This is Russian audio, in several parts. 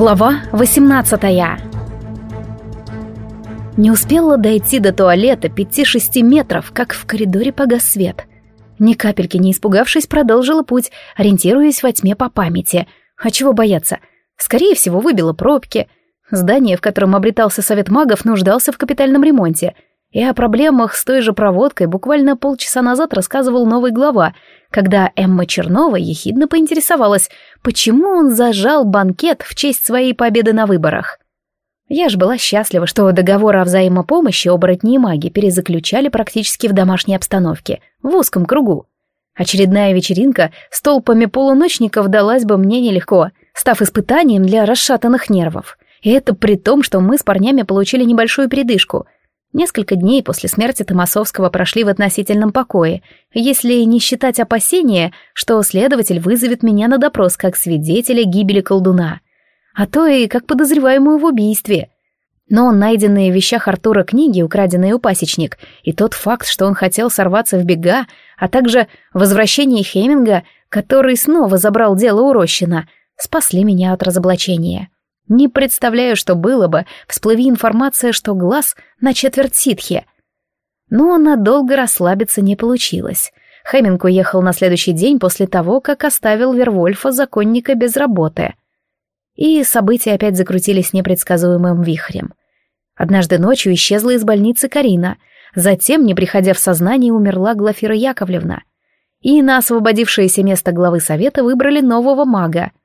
Глава 18 Не успела дойти до туалета пяти-шести метров, как в коридоре погас свет. Ни капельки не испугавшись, продолжила путь, ориентируясь во тьме по памяти. А чего бояться? Скорее всего, выбило пробки. Здание, в котором обретался совет магов, нуждался в капитальном ремонте — и о проблемах с той же проводкой буквально полчаса назад рассказывал новый глава, когда Эмма Чернова ехидно поинтересовалась, почему он зажал банкет в честь своей победы на выборах. Я ж была счастлива, что договор о взаимопомощи оборотни и маги перезаключали практически в домашней обстановке, в узком кругу. Очередная вечеринка с толпами полуночников далась бы мне нелегко, став испытанием для расшатанных нервов. И это при том, что мы с парнями получили небольшую передышку — Несколько дней после смерти Томасовского прошли в относительном покое, если не считать опасения, что следователь вызовет меня на допрос как свидетеля гибели колдуна, а то и как подозреваемую в убийстве. Но найденные в вещах Артура книги, украденные у пасечник, и тот факт, что он хотел сорваться в бега, а также возвращение Хеминга, который снова забрал дело у Рощина, спасли меня от разоблачения. Не представляю, что было бы, всплыви информация, что глаз на четверть ситхи. Но надолго расслабиться не получилось. Хэмминг уехал на следующий день после того, как оставил Вервольфа законника без работы. И события опять закрутились непредсказуемым вихрем. Однажды ночью исчезла из больницы Карина, затем, не приходя в сознание, умерла Глафира Яковлевна. И на освободившееся место главы совета выбрали нового мага —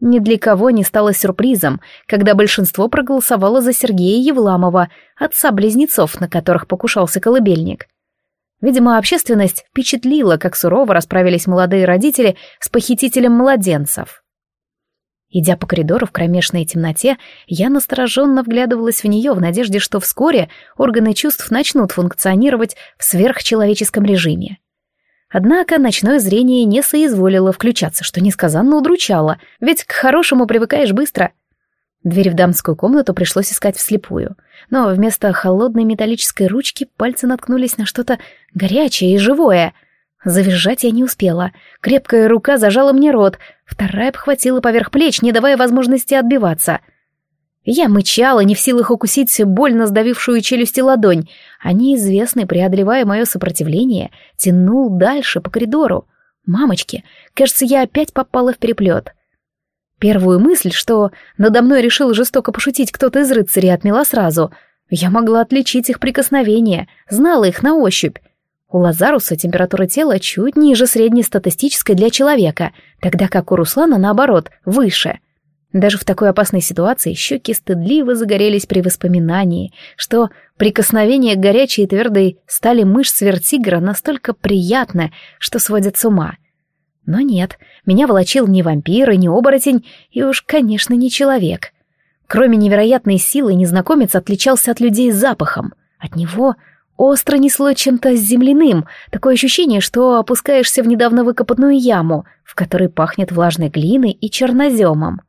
ни для кого не стало сюрпризом, когда большинство проголосовало за Сергея Евламова, отца близнецов, на которых покушался колыбельник. Видимо, общественность впечатлила, как сурово расправились молодые родители с похитителем младенцев. Идя по коридору в кромешной темноте, я настороженно вглядывалась в нее в надежде, что вскоре органы чувств начнут функционировать в сверхчеловеческом режиме. Однако ночное зрение не соизволило включаться, что несказанно удручало, ведь к хорошему привыкаешь быстро. Дверь в дамскую комнату пришлось искать вслепую, но вместо холодной металлической ручки пальцы наткнулись на что-то горячее и живое. Завизжать я не успела. Крепкая рука зажала мне рот, вторая обхватила поверх плеч, не давая возможности отбиваться — я мычала, не в силах укусить больно сдавившую челюсти ладонь, а неизвестный, преодолевая мое сопротивление, тянул дальше по коридору. «Мамочки, кажется, я опять попала в переплет». Первую мысль, что надо мной решил жестоко пошутить кто-то из рыцарей, отмела сразу. Я могла отличить их прикосновения, знала их на ощупь. У Лазаруса температура тела чуть ниже среднестатистической для человека, тогда как у Руслана, наоборот, выше — даже в такой опасной ситуации щеки стыдливо загорелись при воспоминании, что прикосновение к горячей и твердой стали мышц вертигра настолько приятно, что сводят с ума. Но нет, меня волочил не вампир и не оборотень, и уж, конечно, не человек. Кроме невероятной силы, незнакомец отличался от людей запахом. От него остро несло чем-то земляным, такое ощущение, что опускаешься в недавно выкопанную яму, в которой пахнет влажной глиной и черноземом.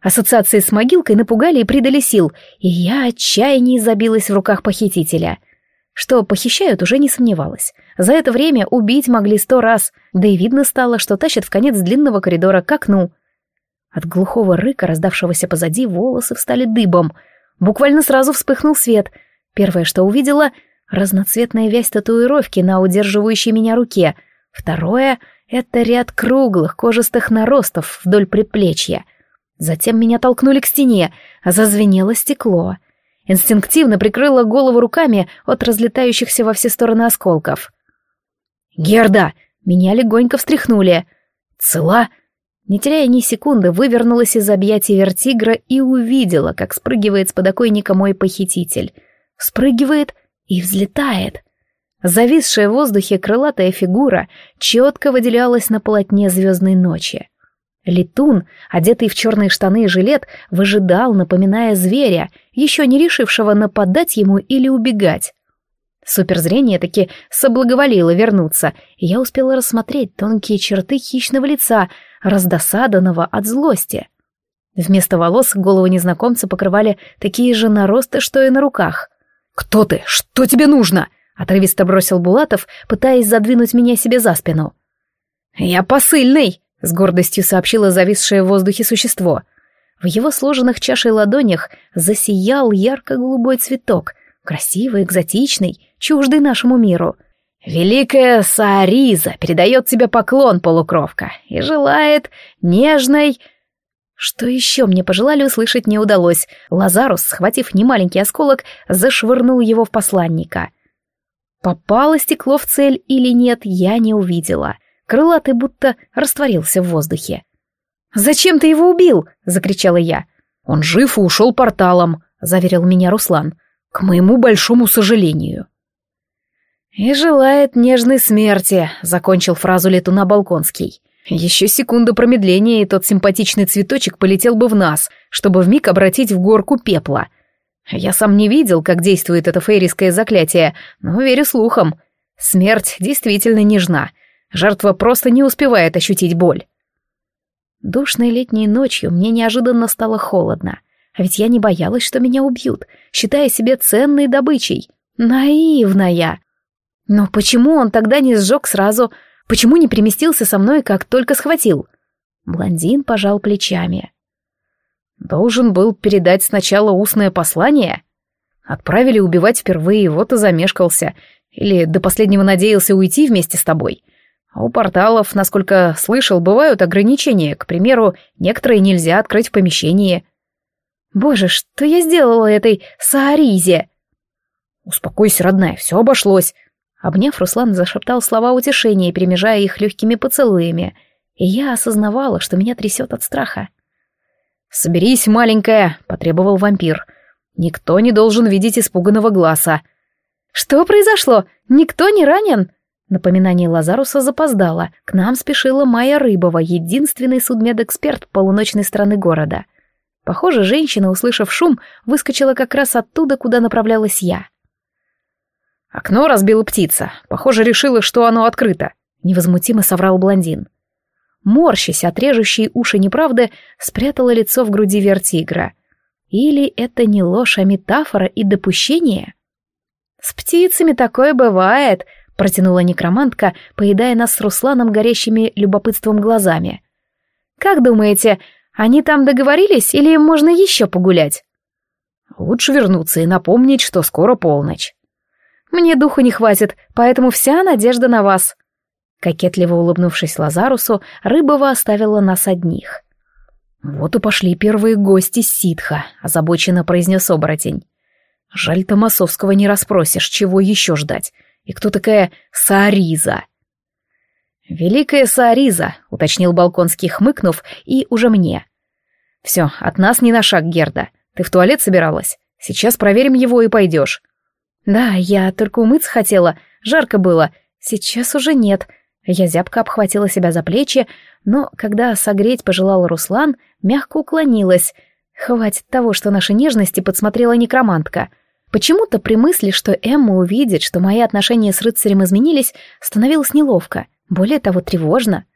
Ассоциации с могилкой напугали и придали сил, и я отчаяние забилась в руках похитителя. Что похищают, уже не сомневалась. За это время убить могли сто раз, да и видно стало, что тащат в конец длинного коридора к окну. От глухого рыка, раздавшегося позади, волосы встали дыбом. Буквально сразу вспыхнул свет. Первое, что увидела — разноцветная вязь татуировки на удерживающей меня руке. Второе — это ряд круглых кожистых наростов вдоль предплечья — Затем меня толкнули к стене, а зазвенело стекло. Инстинктивно прикрыла голову руками от разлетающихся во все стороны осколков. «Герда!» Меня легонько встряхнули. «Цела?» Не теряя ни секунды, вывернулась из объятий вертигра и увидела, как спрыгивает с подоконника мой похититель. Спрыгивает и взлетает. Зависшая в воздухе крылатая фигура четко выделялась на полотне звездной ночи. Летун, одетый в черные штаны и жилет, выжидал, напоминая зверя, еще не решившего нападать ему или убегать. Суперзрение таки соблаговолило вернуться, и я успела рассмотреть тонкие черты хищного лица, раздосаданного от злости. Вместо волос голову незнакомца покрывали такие же наросты, что и на руках. «Кто ты? Что тебе нужно?» — отрывисто бросил Булатов, пытаясь задвинуть меня себе за спину. «Я посыльный!» — с гордостью сообщило зависшее в воздухе существо. В его сложенных чашей ладонях засиял ярко-голубой цветок, красивый, экзотичный, чуждый нашему миру. «Великая Саариза передает тебе поклон, полукровка, и желает нежной...» Что еще мне пожелали услышать не удалось. Лазарус, схватив немаленький осколок, зашвырнул его в посланника. Попало стекло в цель или нет, я не увидела. Крылатый будто растворился в воздухе. «Зачем ты его убил?» — закричала я. «Он жив и ушел порталом», — заверил меня Руслан. «К моему большому сожалению». «И желает нежной смерти», — закончил фразу Летуна Балконский. Еще секунда промедления, и тот симпатичный цветочек полетел бы в нас, чтобы вмиг обратить в горку пепла. Я сам не видел, как действует это фейриское заклятие, но верю слухам. Смерть действительно нежна. Жертва просто не успевает ощутить боль. Душной летней ночью мне неожиданно стало холодно. А ведь я не боялась, что меня убьют, считая себя ценной добычей. Наивная. Но почему он тогда не сжег сразу? Почему не переместился со мной, как только схватил? Блондин пожал плечами. Должен был передать сначала устное послание. Отправили убивать впервые, вот и замешкался. Или до последнего надеялся уйти вместе с тобой. А у порталов, насколько слышал, бывают ограничения. К примеру, некоторые нельзя открыть в помещении. Боже, что я сделала этой Сааризе? Успокойся, родная, все обошлось. Обняв, Руслан зашептал слова утешения, перемежая их легкими поцелуями, и я осознавала, что меня трясет от страха. «Соберись, маленькая», — потребовал вампир. «Никто не должен видеть испуганного глаза». «Что произошло? Никто не ранен?» Напоминание Лазаруса запоздало. К нам спешила Майя Рыбова, единственный судмедэксперт полуночной стороны города. Похоже, женщина, услышав шум, выскочила как раз оттуда, куда направлялась я. «Окно разбила птица. Похоже, решила, что оно открыто», — невозмутимо соврал блондин. Морщась от уши неправды, спрятала лицо в груди вертигра. Или это не ложь, а метафора и допущение? «С птицами такое бывает», — протянула некромантка, поедая нас с Русланом горящими любопытством глазами. «Как думаете, они там договорились или им можно еще погулять?» «Лучше вернуться и напомнить, что скоро полночь». Мне духу не хватит, поэтому вся надежда на вас». Кокетливо улыбнувшись Лазарусу, Рыбова оставила нас одних. «Вот и пошли первые гости ситха», — озабоченно произнес оборотень. «Жаль, Томасовского не расспросишь, чего еще ждать. И кто такая Саариза?» «Великая Саариза», — уточнил Балконский, хмыкнув, и уже мне. «Все, от нас не на шаг, Герда. Ты в туалет собиралась? Сейчас проверим его и пойдешь. «Да, я только умыться хотела, жарко было, сейчас уже нет». Я зябко обхватила себя за плечи, но когда согреть пожелал Руслан, мягко уклонилась. Хватит того, что наши нежности подсмотрела некромантка. Почему-то при мысли, что Эмма увидит, что мои отношения с рыцарем изменились, становилось неловко, более того, тревожно.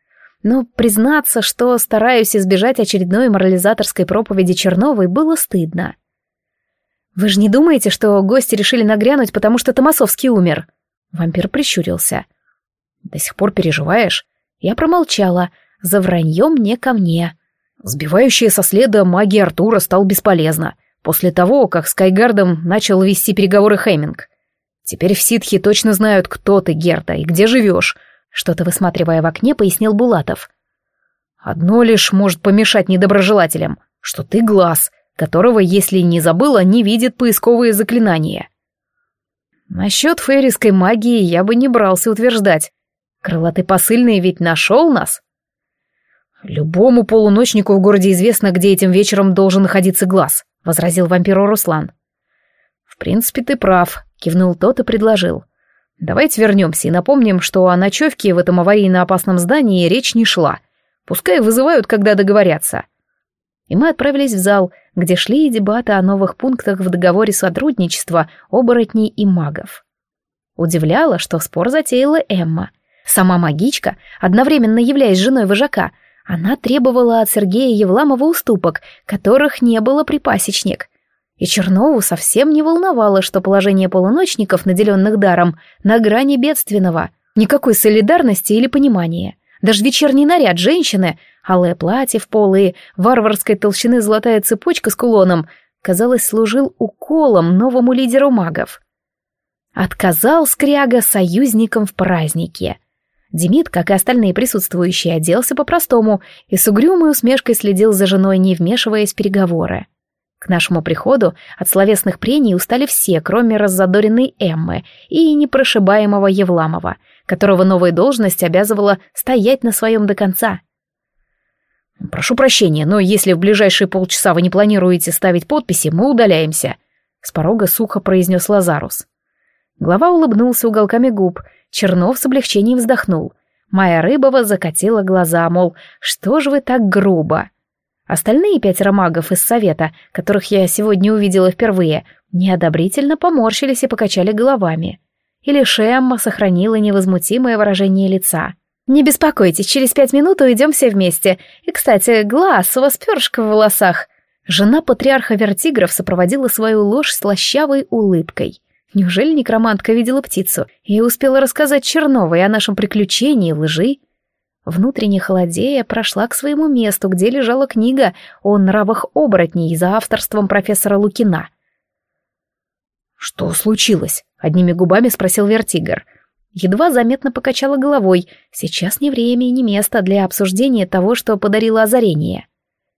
Но признаться, что стараюсь избежать очередной морализаторской проповеди Черновой, было стыдно. «Вы же не думаете, что гости решили нагрянуть, потому что Томасовский умер?» Вампир прищурился. «До сих пор переживаешь?» Я промолчала. За враньем не ко мне. Сбивающая со следа магия Артура стал бесполезна. После того, как с Кайгардом начал вести переговоры Хейминг. Теперь в ситхе точно знают, кто ты, Герда, и где живешь. Что-то высматривая в окне, пояснил Булатов. Одно лишь может помешать недоброжелателям, что ты глаз, которого, если не забыла, не видит поисковые заклинания. Насчет фейриской магии я бы не брался утверждать. Крылатый посыльный ведь нашел нас. Любому полуночнику в городе известно, где этим вечером должен находиться глаз, возразил вампиру Руслан. В принципе, ты прав, кивнул тот и предложил. Давайте вернемся и напомним, что о ночевке в этом аварийно опасном здании речь не шла. Пускай вызывают, когда договорятся и мы отправились в зал, где шли дебаты о новых пунктах в договоре сотрудничества оборотней и магов. Удивляло, что спор затеяла Эмма. Сама магичка, одновременно являясь женой вожака, она требовала от Сергея Евламова уступок, которых не было при пасечник. И Чернову совсем не волновало, что положение полуночников, наделенных даром, на грани бедственного. Никакой солидарности или понимания. Даже вечерний наряд женщины, алое платье в пол и варварской толщины золотая цепочка с кулоном, казалось, служил уколом новому лидеру магов. Отказал Скряга союзникам в празднике. Демид, как и остальные присутствующие, оделся по-простому и с угрюмой усмешкой следил за женой, не вмешиваясь в переговоры. К нашему приходу от словесных прений устали все, кроме раззадоренной Эммы и непрошибаемого Евламова, которого новая должность обязывала стоять на своем до конца. «Прошу прощения, но если в ближайшие полчаса вы не планируете ставить подписи, мы удаляемся», — с порога сухо произнес Лазарус. Глава улыбнулся уголками губ, Чернов с облегчением вздохнул. Майя Рыбова закатила глаза, мол, что же вы так грубо? Остальные пятеро магов из совета, которых я сегодня увидела впервые, неодобрительно поморщились и покачали головами. И лишь сохранила невозмутимое выражение лица. «Не беспокойтесь, через пять минут уйдем все вместе. И, кстати, глаз, у вас перышко в волосах». Жена патриарха Вертигров сопроводила свою ложь слащавой улыбкой. Неужели некромантка видела птицу и успела рассказать Черновой о нашем приключении лжи? Внутренне холодея прошла к своему месту, где лежала книга о нравах оборотней за авторством профессора Лукина. «Что случилось?» — одними губами спросил Вертигр. Едва заметно покачала головой. Сейчас не время и не место для обсуждения того, что подарило озарение.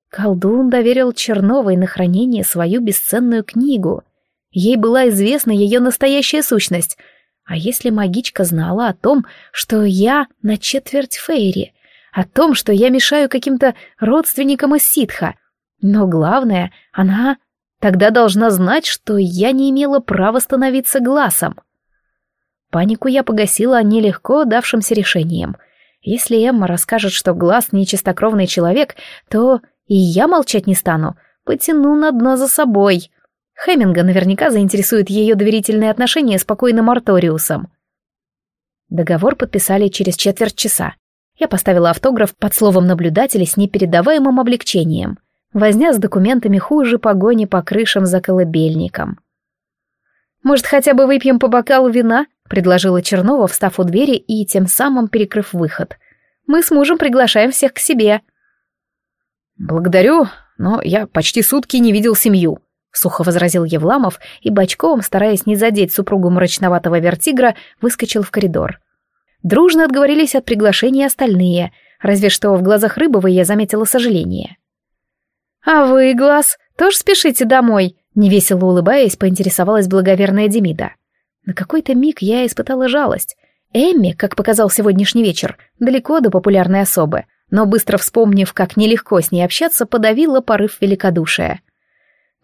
Колдун доверил Черновой на хранение свою бесценную книгу. Ей была известна ее настоящая сущность — а если магичка знала о том, что я на четверть Фейри, о том, что я мешаю каким-то родственникам из ситха, но главное, она тогда должна знать, что я не имела права становиться глазом. Панику я погасила нелегко давшимся решением. Если Эмма расскажет, что глаз нечистокровный человек, то и я молчать не стану, потяну на дно за собой. Хеминга наверняка заинтересует ее доверительные отношения с покойным Арториусом. Договор подписали через четверть часа. Я поставила автограф под словом наблюдателя с непередаваемым облегчением. Возня с документами хуже погони по крышам за колыбельником. «Может, хотя бы выпьем по бокалу вина?» — предложила Чернова, встав у двери и тем самым перекрыв выход. «Мы с мужем приглашаем всех к себе». «Благодарю, но я почти сутки не видел семью», — сухо возразил Евламов и бочком, стараясь не задеть супругу мрачноватого вертигра, выскочил в коридор. Дружно отговорились от приглашения остальные, разве что в глазах Рыбовой я заметила сожаление. «А вы, Глаз, тоже спешите домой?» — невесело улыбаясь, поинтересовалась благоверная Демида. На какой-то миг я испытала жалость. Эмми, как показал сегодняшний вечер, далеко до популярной особы, но быстро вспомнив, как нелегко с ней общаться, подавила порыв великодушия —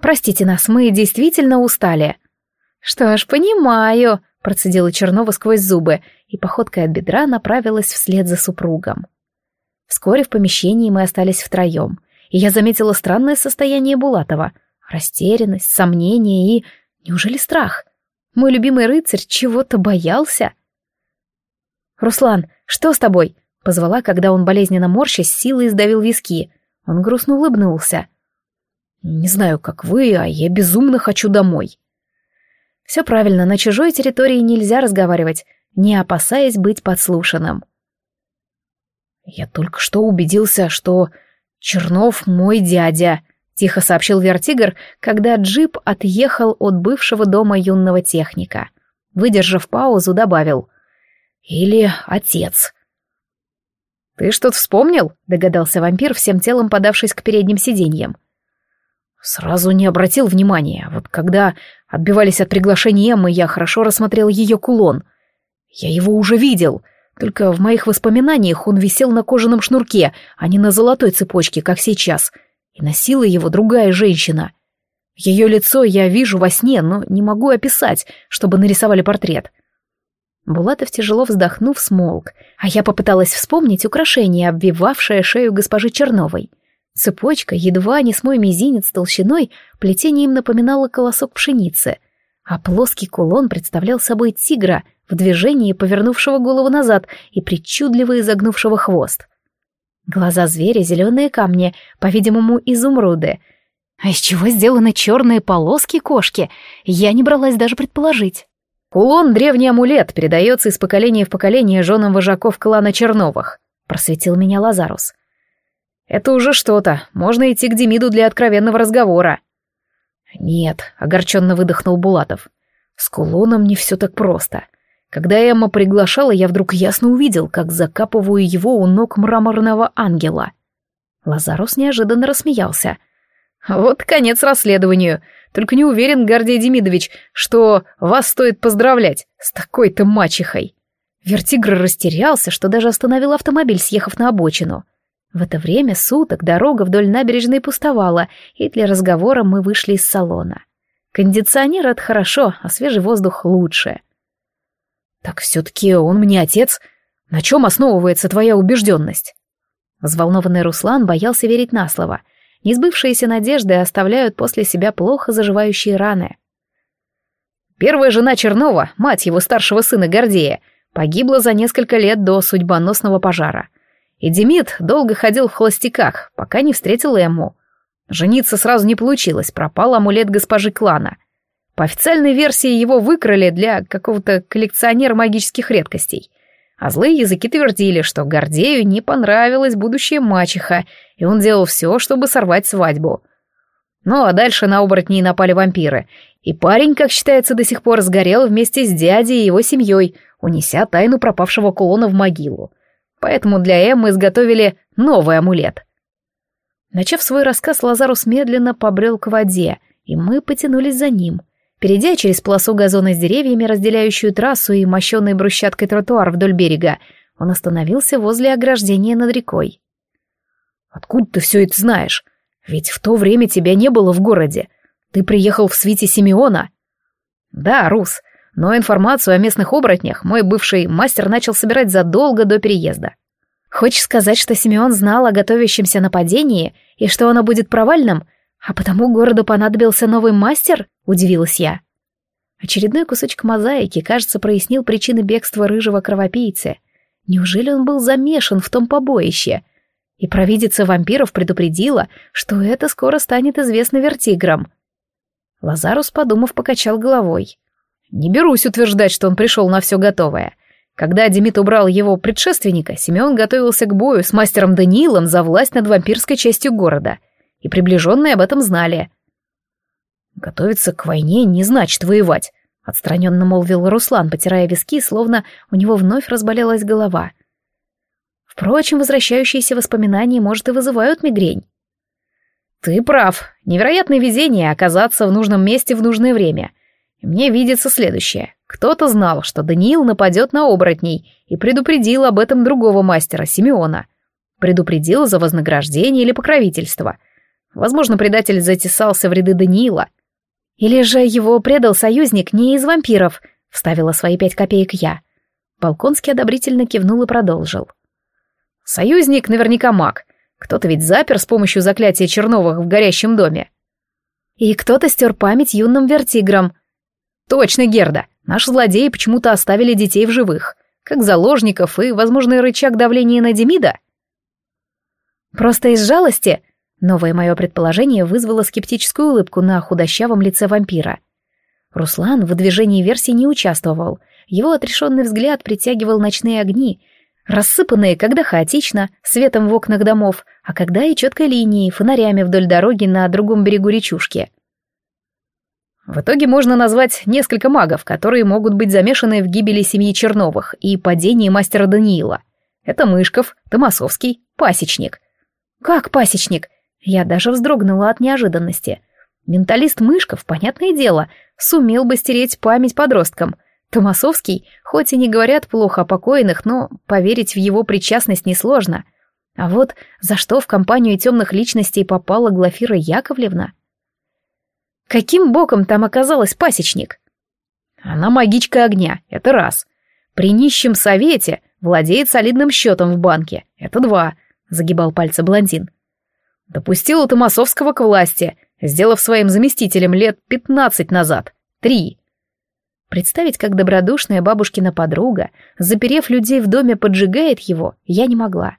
Простите нас, мы действительно устали». «Что ж, понимаю», — процедила Чернова сквозь зубы, и походкой от бедра направилась вслед за супругом. Вскоре в помещении мы остались втроем, и я заметила странное состояние Булатова. Растерянность, сомнение и... Неужели страх? Мой любимый рыцарь чего-то боялся? «Руслан, что с тобой?» — позвала, когда он болезненно морщась силой сдавил виски. Он грустно улыбнулся. Не знаю, как вы, а я безумно хочу домой. Все правильно, на чужой территории нельзя разговаривать, не опасаясь быть подслушанным. Я только что убедился, что Чернов мой дядя, тихо сообщил Вертигр, когда джип отъехал от бывшего дома юного техника. Выдержав паузу, добавил. Или отец. «Ты что-то вспомнил?» — догадался вампир, всем телом подавшись к передним сиденьям. Сразу не обратил внимания. Вот когда отбивались от приглашения Эммы, я хорошо рассмотрел ее кулон. Я его уже видел, только в моих воспоминаниях он висел на кожаном шнурке, а не на золотой цепочке, как сейчас. И носила его другая женщина. Ее лицо я вижу во сне, но не могу описать, чтобы нарисовали портрет. Булатов, тяжело вздохнув, смолк, а я попыталась вспомнить украшение, обвивавшее шею госпожи Черновой. Цепочка, едва не с мой мизинец толщиной, плетением напоминала колосок пшеницы, а плоский кулон представлял собой тигра в движении, повернувшего голову назад и причудливо изогнувшего хвост. Глаза зверя — зеленые камни, по-видимому, изумруды. А из чего сделаны черные полоски кошки, я не бралась даже предположить. Кулон — древний амулет, передается из поколения в поколение женам вожаков клана Черновых. просветил меня Лазарус. Это уже что-то, можно идти к Демиду для откровенного разговора. Нет, огорченно выдохнул Булатов. С кулоном не все так просто. Когда Эмма приглашала, я вдруг ясно увидел, как закапываю его у ног мраморного ангела. Лазарус неожиданно рассмеялся. «Вот конец расследованию. Только не уверен, Гордей Демидович, что вас стоит поздравлять с такой-то мачехой». Вертигр растерялся, что даже остановил автомобиль, съехав на обочину. В это время суток дорога вдоль набережной пустовала, и для разговора мы вышли из салона. Кондиционер — это хорошо, а свежий воздух лучше. «Так все-таки он мне отец? На чем основывается твоя убежденность?» Взволнованный Руслан боялся верить на слово. Несбывшиеся надежды оставляют после себя плохо заживающие раны. Первая жена Чернова, мать его старшего сына Гордея, погибла за несколько лет до судьбоносного пожара. И Демид долго ходил в холостяках, пока не встретил Эмму. Жениться сразу не получилось, пропал амулет госпожи клана. По официальной версии его выкрали для какого-то коллекционера магических редкостей. А злые языки твердили, что Гордею не понравилась будущая мачеха, и он делал все, чтобы сорвать свадьбу. Ну а дальше на оборотней напали вампиры, и парень, как считается, до сих пор сгорел вместе с дядей и его семьей, унеся тайну пропавшего кулона в могилу. Поэтому для Эммы изготовили новый амулет. Начав свой рассказ, Лазарус медленно побрел к воде, и мы потянулись за ним. Перейдя через полосу газона с деревьями, разделяющую трассу и мощенный брусчаткой тротуар вдоль берега, он остановился возле ограждения над рекой. «Откуда ты все это знаешь? Ведь в то время тебя не было в городе. Ты приехал в свите Симеона?» «Да, Рус, но информацию о местных оборотнях мой бывший мастер начал собирать задолго до переезда. Хочешь сказать, что Симеон знал о готовящемся нападении и что оно будет провальным, а потому городу понадобился новый мастер? Удивилась я. Очередной кусочек мозаики, кажется, прояснил причины бегства рыжего кровопийцы. Неужели он был замешан в том побоище? И провидица вампиров предупредила, что это скоро станет известно вертиграм. Лазарус, подумав, покачал головой. Не берусь утверждать, что он пришел на все готовое. Когда Демид убрал его предшественника, Симеон готовился к бою с мастером Даниилом за власть над вампирской частью города. И приближенные об этом знали. «Готовиться к войне не значит воевать», — отстраненно молвил Руслан, потирая виски, словно у него вновь разболелась голова. Впрочем, возвращающиеся воспоминания, может, и вызывают мигрень. «Ты прав. Невероятное везение оказаться в нужном месте в нужное время. Мне видится следующее. Кто-то знал, что Даниил нападет на оборотней, и предупредил об этом другого мастера, Симеона. Предупредил за вознаграждение или покровительство. Возможно, предатель затесался в ряды Даниила. Или же его предал союзник не из вампиров, вставила свои пять копеек я. Балконский одобрительно кивнул и продолжил. Союзник наверняка маг. Кто-то ведь запер с помощью заклятия Черновых в горящем доме. И кто-то стер память юным вертиграм, Точно, Герда. Наши злодеи почему-то оставили детей в живых. Как заложников и, возможно, рычаг давления на Демида. Просто из жалости? Новое мое предположение вызвало скептическую улыбку на худощавом лице вампира. Руслан в выдвижении версии не участвовал. Его отрешенный взгляд притягивал ночные огни, рассыпанные, когда хаотично, светом в окнах домов, а когда и четкой линией, фонарями вдоль дороги на другом берегу речушки. В итоге можно назвать несколько магов, которые могут быть замешаны в гибели семьи Черновых и падении мастера Даниила. Это Мышков, Томасовский, Пасечник. Как Пасечник? Я даже вздрогнула от неожиданности. Менталист Мышков, понятное дело, сумел бы стереть память подросткам. Томасовский, хоть и не говорят плохо о покойных, но поверить в его причастность несложно. А вот за что в компанию темных личностей попала Глафира Яковлевна? Каким боком там оказалась пасечник? Она магичка огня, это раз. При нищем совете владеет солидным счетом в банке, это два, загибал пальцы блондин. Допустила Томасовского к власти, сделав своим заместителем лет пятнадцать назад, три. Представить, как добродушная бабушкина подруга, заперев людей в доме, поджигает его, я не могла.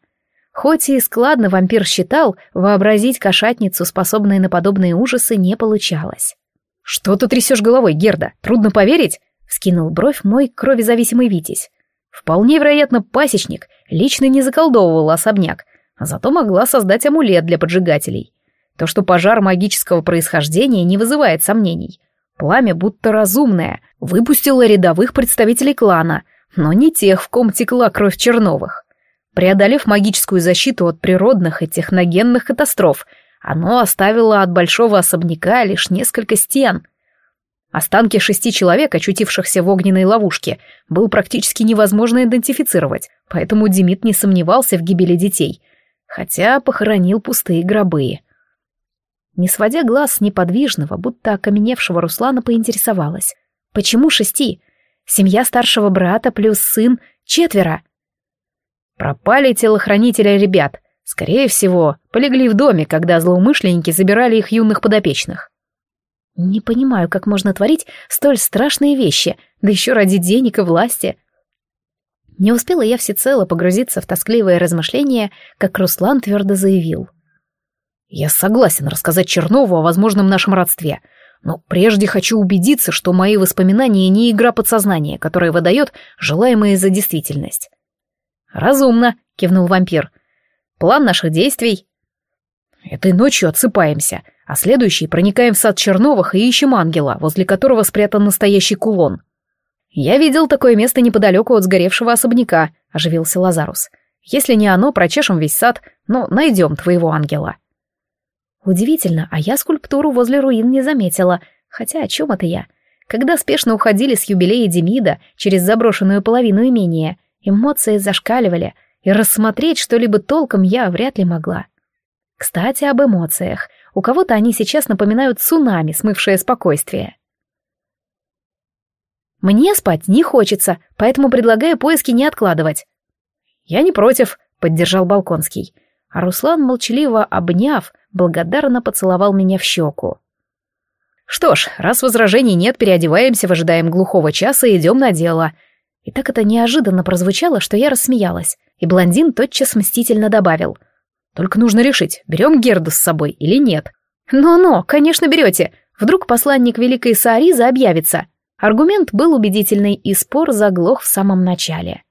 Хоть и складно вампир считал, вообразить кошатницу, способной на подобные ужасы, не получалось. «Что ты трясешь головой, Герда? Трудно поверить?» — вскинул бровь мой кровезависимый Витязь. Вполне вероятно, пасечник лично не заколдовывал особняк, а зато могла создать амулет для поджигателей. То, что пожар магического происхождения, не вызывает сомнений. Пламя, будто разумное, выпустило рядовых представителей клана, но не тех, в ком текла кровь Черновых. Преодолев магическую защиту от природных и техногенных катастроф, оно оставило от большого особняка лишь несколько стен. Останки шести человек, очутившихся в огненной ловушке, было практически невозможно идентифицировать, поэтому Демид не сомневался в гибели детей, хотя похоронил пустые гробы. Не сводя глаз с неподвижного, будто окаменевшего Руслана, поинтересовалась. «Почему шести? Семья старшего брата плюс сын — четверо». Пропали телохранители ребят. Скорее всего, полегли в доме, когда злоумышленники забирали их юных подопечных. Не понимаю, как можно творить столь страшные вещи, да еще ради денег и власти. Не успела я всецело погрузиться в тоскливое размышление, как Руслан твердо заявил — я согласен рассказать Чернову о возможном нашем родстве, но прежде хочу убедиться, что мои воспоминания не игра подсознания, которая выдает желаемое за действительность. «Разумно», — кивнул вампир. «План наших действий?» «Этой ночью отсыпаемся, а следующий проникаем в сад Черновых и ищем ангела, возле которого спрятан настоящий кулон». «Я видел такое место неподалеку от сгоревшего особняка», — оживился Лазарус. «Если не оно, прочешем весь сад, но найдем твоего ангела». Удивительно, а я скульптуру возле руин не заметила. Хотя о чем это я? Когда спешно уходили с юбилея Демида через заброшенную половину имения, эмоции зашкаливали, и рассмотреть что-либо толком я вряд ли могла. Кстати, об эмоциях. У кого-то они сейчас напоминают цунами, смывшее спокойствие. Мне спать не хочется, поэтому предлагаю поиски не откладывать. Я не против, поддержал Балконский. А Руслан, молчаливо обняв, благодарно поцеловал меня в щеку. Что ж, раз возражений нет, переодеваемся, выжидаем глухого часа и идем на дело. И так это неожиданно прозвучало, что я рассмеялась, и блондин тотчас мстительно добавил. Только нужно решить, берем Герду с собой или нет. «Но-но, конечно, берете. Вдруг посланник Великой Саариза объявится». Аргумент был убедительный, и спор заглох в самом начале.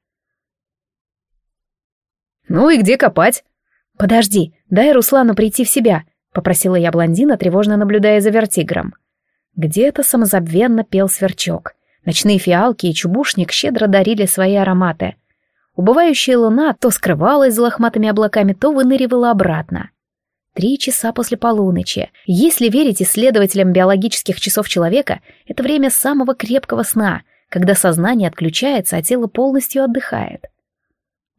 «Ну и где копать?» «Подожди, дай Руслану прийти в себя», — попросила я блондина, тревожно наблюдая за вертигром. Где-то самозабвенно пел сверчок. Ночные фиалки и чубушник щедро дарили свои ароматы. Убывающая луна то скрывалась за лохматыми облаками, то выныривала обратно. Три часа после полуночи. Если верить исследователям биологических часов человека, это время самого крепкого сна, когда сознание отключается, а тело полностью отдыхает.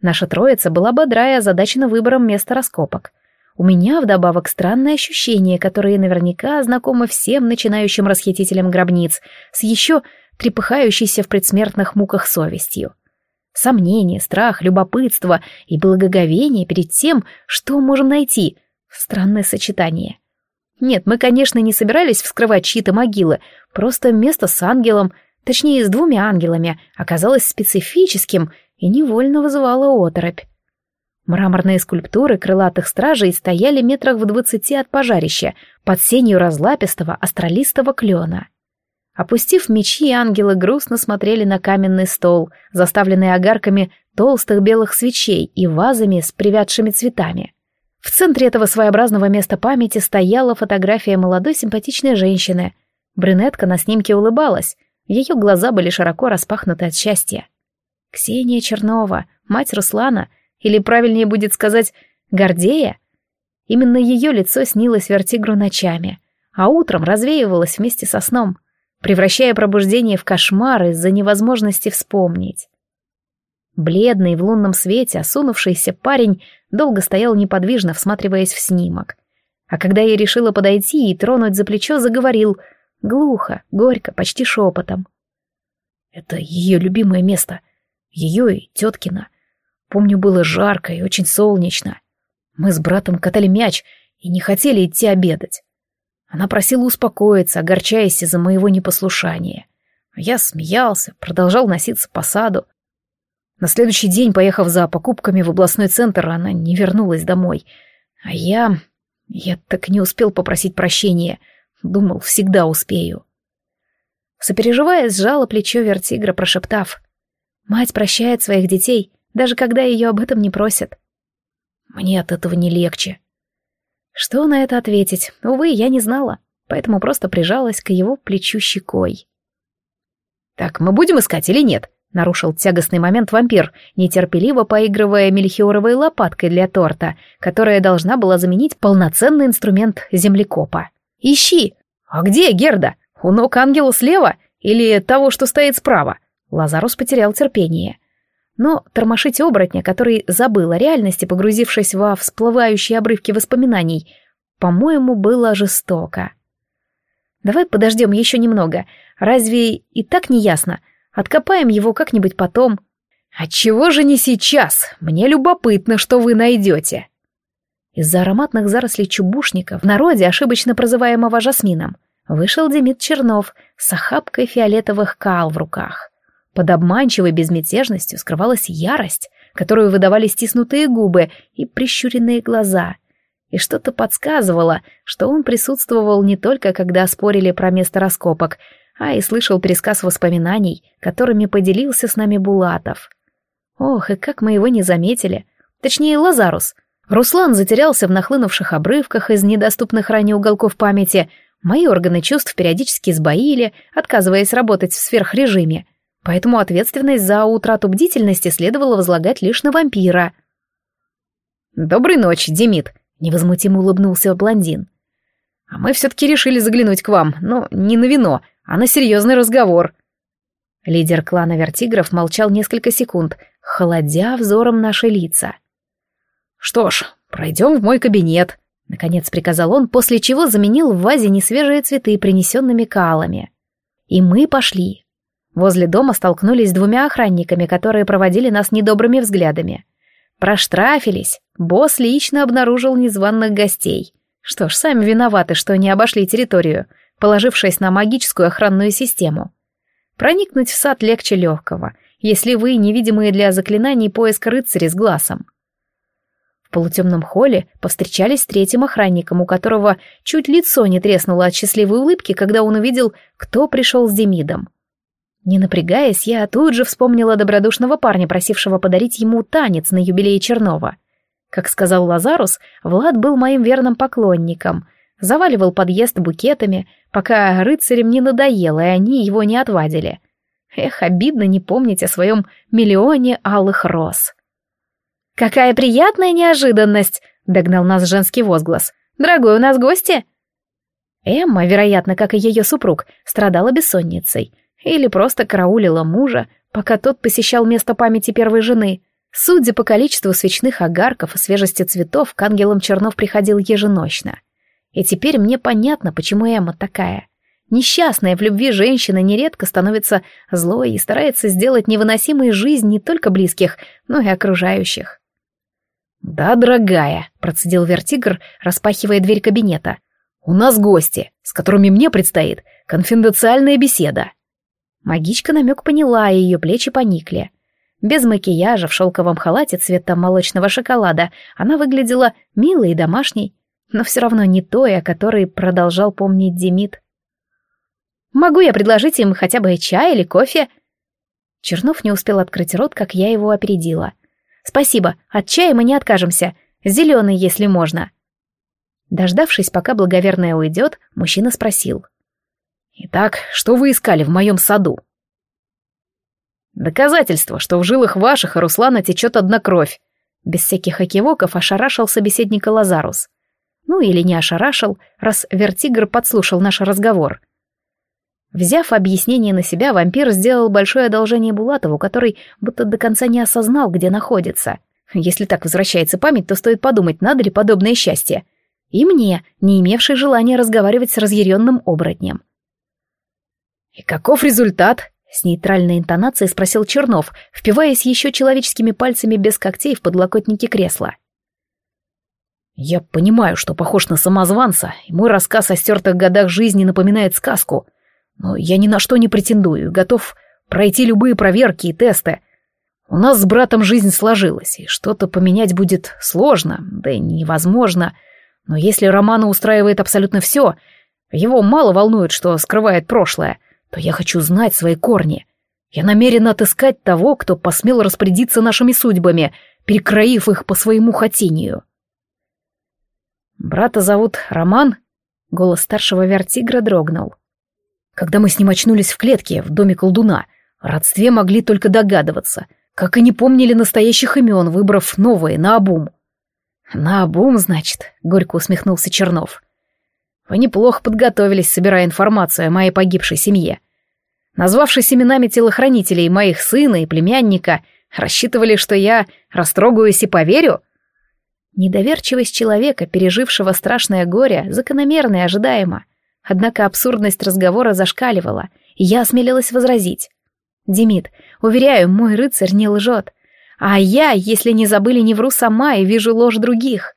Наша троица была бодра и озадачена выбором места раскопок. У меня вдобавок странные ощущения, которые наверняка знакомы всем начинающим расхитителям гробниц, с еще трепыхающейся в предсмертных муках совестью. Сомнение, страх, любопытство и благоговение перед тем, что можем найти. Странное сочетание. Нет, мы, конечно, не собирались вскрывать чьи-то могилы, просто место с ангелом, точнее, с двумя ангелами, оказалось специфическим и невольно вызывала оторопь. Мраморные скульптуры крылатых стражей стояли метрах в двадцати от пожарища, под сенью разлапистого астролистого клена. Опустив мечи, ангелы грустно смотрели на каменный стол, заставленный огарками толстых белых свечей и вазами с привядшими цветами. В центре этого своеобразного места памяти стояла фотография молодой симпатичной женщины. Брюнетка на снимке улыбалась, ее глаза были широко распахнуты от счастья. Ксения Чернова, мать Руслана, или правильнее будет сказать Гордея. Именно ее лицо снилось Вертигру ночами, а утром развеивалось вместе со сном, превращая пробуждение в кошмар из-за невозможности вспомнить. Бледный в лунном свете осунувшийся парень долго стоял неподвижно, всматриваясь в снимок. А когда я решила подойти и тронуть за плечо, заговорил глухо, горько, почти шепотом. «Это ее любимое место. Ее и теткина. Помню, было жарко и очень солнечно. Мы с братом катали мяч и не хотели идти обедать. Она просила успокоиться, огорчаясь из-за моего непослушания. я смеялся, продолжал носиться по саду. На следующий день, поехав за покупками в областной центр, она не вернулась домой. А я... я так не успел попросить прощения. Думал, всегда успею. Сопереживая, сжала плечо вертигра, прошептав. Мать прощает своих детей, даже когда ее об этом не просят. Мне от этого не легче. Что на это ответить? Увы, я не знала, поэтому просто прижалась к его плечу щекой. «Так, мы будем искать или нет?» — нарушил тягостный момент вампир, нетерпеливо поигрывая мельхиоровой лопаткой для торта, которая должна была заменить полноценный инструмент землекопа. «Ищи!» «А где Герда? У ног ангела слева или того, что стоит справа?» Лазарус потерял терпение. Но тормошить оборотня, который забыл о реальности, погрузившись во всплывающие обрывки воспоминаний, по-моему, было жестоко. «Давай подождем еще немного. Разве и так не ясно? Откопаем его как-нибудь потом». «Отчего же не сейчас? Мне любопытно, что вы найдете». Из-за ароматных зарослей чубушника, в народе ошибочно прозываемого жасмином, вышел Демид Чернов с охапкой фиолетовых кал в руках. Под обманчивой безмятежностью скрывалась ярость, которую выдавали стиснутые губы и прищуренные глаза. И что-то подсказывало, что он присутствовал не только когда спорили про место раскопок, а и слышал пересказ воспоминаний, которыми поделился с нами Булатов. Ох, и как мы его не заметили. Точнее, Лазарус — Руслан затерялся в нахлынувших обрывках из недоступных ранее уголков памяти, мои органы чувств периодически сбоили, отказываясь работать в сверхрежиме, поэтому ответственность за утрату бдительности следовало возлагать лишь на вампира. «Доброй ночи, Демид», — невозмутимо улыбнулся блондин. «А мы все-таки решили заглянуть к вам, но не на вино, а на серьезный разговор». Лидер клана Вертигров молчал несколько секунд, холодя взором наши лица. «Что ж, пройдем в мой кабинет», — наконец приказал он, после чего заменил в вазе несвежие цветы принесенными калами. И мы пошли. Возле дома столкнулись с двумя охранниками, которые проводили нас недобрыми взглядами. Проштрафились. Босс лично обнаружил незваных гостей. Что ж, сами виноваты, что не обошли территорию, положившись на магическую охранную систему. Проникнуть в сад легче легкого, если вы невидимые для заклинаний поиск рыцари с глазом. В полутемном холле повстречались с третьим охранником, у которого чуть лицо не треснуло от счастливой улыбки, когда он увидел, кто пришел с Демидом. Не напрягаясь, я тут же вспомнила добродушного парня, просившего подарить ему танец на юбилее Чернова. Как сказал Лазарус, Влад был моим верным поклонником, заваливал подъезд букетами, пока рыцарям не надоело, и они его не отвадили. Эх, обидно не помнить о своем миллионе алых роз. «Какая приятная неожиданность!» — догнал нас женский возглас. «Дорогой, у нас гости?» Эмма, вероятно, как и ее супруг, страдала бессонницей. Или просто караулила мужа, пока тот посещал место памяти первой жены. Судя по количеству свечных огарков и свежести цветов, к ангелам Чернов приходил еженочно. И теперь мне понятно, почему Эмма такая. Несчастная в любви женщина нередко становится злой и старается сделать невыносимой жизнь не только близких, но и окружающих. «Да, дорогая», — процедил Вертигр, распахивая дверь кабинета. «У нас гости, с которыми мне предстоит конфиденциальная беседа». Магичка намек поняла, и ее плечи поникли. Без макияжа, в шелковом халате цвета молочного шоколада, она выглядела милой и домашней, но все равно не той, о которой продолжал помнить Демид. «Могу я предложить им хотя бы чай или кофе?» Чернов не успел открыть рот, как я его опередила. Спасибо, от чая мы не откажемся. Зеленый, если можно. Дождавшись, пока благоверная уйдет, мужчина спросил. «Итак, что вы искали в моем саду?» «Доказательство, что в жилах ваших и Руслана течет одна кровь», без всяких окивоков ошарашил собеседника Лазарус. Ну или не ошарашил, раз Вертигр подслушал наш разговор. Взяв объяснение на себя, вампир сделал большое одолжение Булатову, который будто до конца не осознал, где находится. Если так возвращается память, то стоит подумать, надо ли подобное счастье. И мне, не имевший желания разговаривать с разъяренным оборотнем. «И каков результат?» — с нейтральной интонацией спросил Чернов, впиваясь еще человеческими пальцами без когтей в подлокотники кресла. «Я понимаю, что похож на самозванца, и мой рассказ о стертых годах жизни напоминает сказку», но я ни на что не претендую, готов пройти любые проверки и тесты. У нас с братом жизнь сложилась, и что-то поменять будет сложно, да и невозможно. Но если Романа устраивает абсолютно все, его мало волнует, что скрывает прошлое, то я хочу знать свои корни. Я намерен отыскать того, кто посмел распорядиться нашими судьбами, перекроив их по своему хотению. Брата зовут Роман? Голос старшего вертигра дрогнул. Когда мы с ним очнулись в клетке в доме колдуна, родстве могли только догадываться, как и не помнили настоящих имен, выбрав новые, наобум. «Наобум, значит», — горько усмехнулся Чернов. «Вы неплохо подготовились, собирая информацию о моей погибшей семье. Назвавшись именами телохранителей моих сына и племянника, рассчитывали, что я растрогаюсь и поверю?» Недоверчивость человека, пережившего страшное горе, закономерна и ожидаема. Однако абсурдность разговора зашкаливала, и я осмелилась возразить. «Демид, уверяю, мой рыцарь не лжет. А я, если не забыли, не вру сама и вижу ложь других».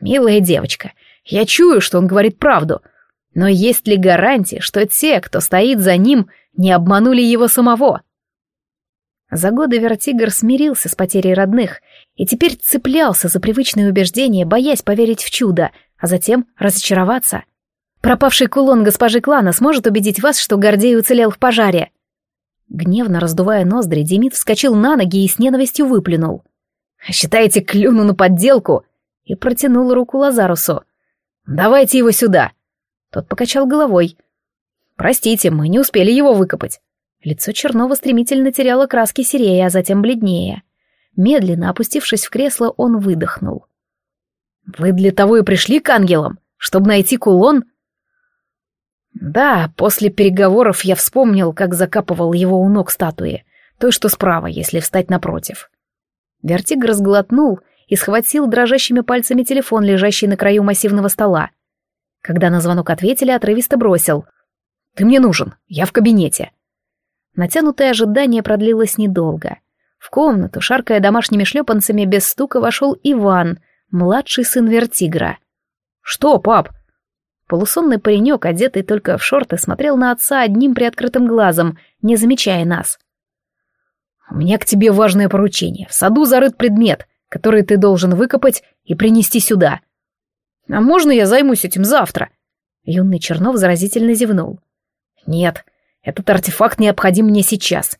«Милая девочка, я чую, что он говорит правду. Но есть ли гарантия, что те, кто стоит за ним, не обманули его самого?» За годы Вертигр смирился с потерей родных и теперь цеплялся за привычные убеждения, боясь поверить в чудо, а затем разочароваться. Пропавший кулон госпожи Клана сможет убедить вас, что Гордей уцелел в пожаре. Гневно раздувая ноздри, Демид вскочил на ноги и с ненавистью выплюнул. «Считаете, клюну на подделку?» и протянул руку Лазарусу. «Давайте его сюда!» Тот покачал головой. «Простите, мы не успели его выкопать». Лицо Чернова стремительно теряло краски сереи, а затем бледнее. Медленно опустившись в кресло, он выдохнул. «Вы для того и пришли к ангелам, чтобы найти кулон?» Да, после переговоров я вспомнил, как закапывал его у ног статуи, той, что справа, если встать напротив. Вертиг разглотнул и схватил дрожащими пальцами телефон, лежащий на краю массивного стола. Когда на звонок ответили, отрывисто бросил. «Ты мне нужен, я в кабинете». Натянутое ожидание продлилось недолго. В комнату, шаркая домашними шлепанцами, без стука вошел Иван, младший сын Вертигра. «Что, пап?» Полусонный паренек, одетый только в шорты, смотрел на отца одним приоткрытым глазом, не замечая нас. «У меня к тебе важное поручение. В саду зарыт предмет, который ты должен выкопать и принести сюда. А можно я займусь этим завтра?» Юный Чернов заразительно зевнул. «Нет, этот артефакт необходим мне сейчас».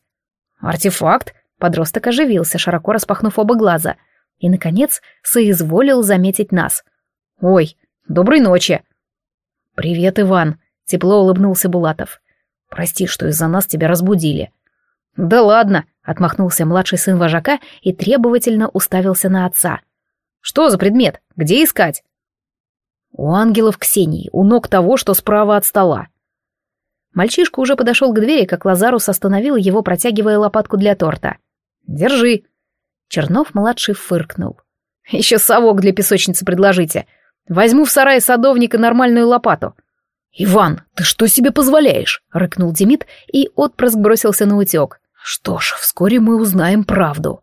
«Артефакт?» Подросток оживился, широко распахнув оба глаза, и, наконец, соизволил заметить нас. «Ой, доброй ночи!» «Привет, Иван», — тепло улыбнулся Булатов. «Прости, что из-за нас тебя разбудили». «Да ладно», — отмахнулся младший сын вожака и требовательно уставился на отца. «Что за предмет? Где искать?» «У ангелов Ксении, у ног того, что справа от стола». Мальчишка уже подошел к двери, как Лазарус остановил его, протягивая лопатку для торта. «Держи». Чернов-младший фыркнул. «Еще совок для песочницы предложите. Возьму в сарае садовника нормальную лопату. «Иван, ты что себе позволяешь?» — рыкнул Демид, и отпрыск бросился на утек. «Что ж, вскоре мы узнаем правду».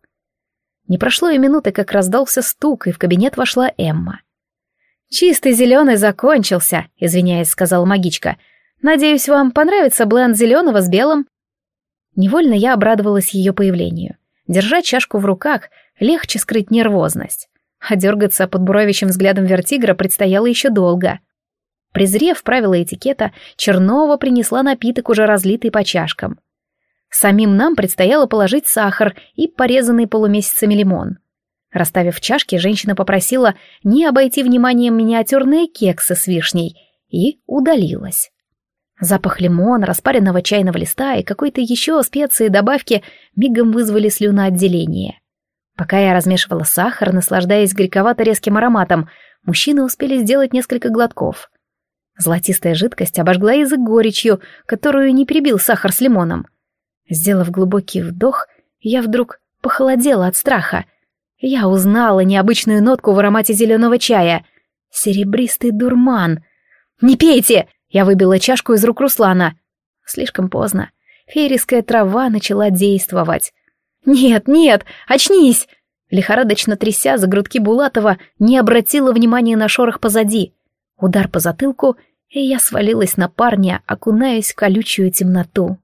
Не прошло и минуты, как раздался стук, и в кабинет вошла Эмма. «Чистый зеленый закончился», — извиняясь, сказала магичка. «Надеюсь, вам понравится бленд зеленого с белым». Невольно я обрадовалась ее появлению. Держа чашку в руках, легче скрыть нервозность а дергаться под буравящим взглядом вертигра предстояло еще долго. Презрев правила этикета, Чернова принесла напиток, уже разлитый по чашкам. Самим нам предстояло положить сахар и порезанный полумесяцами лимон. Расставив чашки, женщина попросила не обойти вниманием миниатюрные кексы с вишней и удалилась. Запах лимона, распаренного чайного листа и какой-то еще специи добавки мигом вызвали слюноотделение. Пока я размешивала сахар, наслаждаясь горьковато-резким ароматом, мужчины успели сделать несколько глотков. Золотистая жидкость обожгла язык горечью, которую не перебил сахар с лимоном. Сделав глубокий вдох, я вдруг похолодела от страха. Я узнала необычную нотку в аромате зеленого чая. Серебристый дурман. «Не пейте!» Я выбила чашку из рук Руслана. Слишком поздно. Фериская трава начала действовать. «Нет, нет, очнись!» Лихорадочно тряся за грудки Булатова, не обратила внимания на шорох позади. Удар по затылку, и я свалилась на парня, окунаясь в колючую темноту.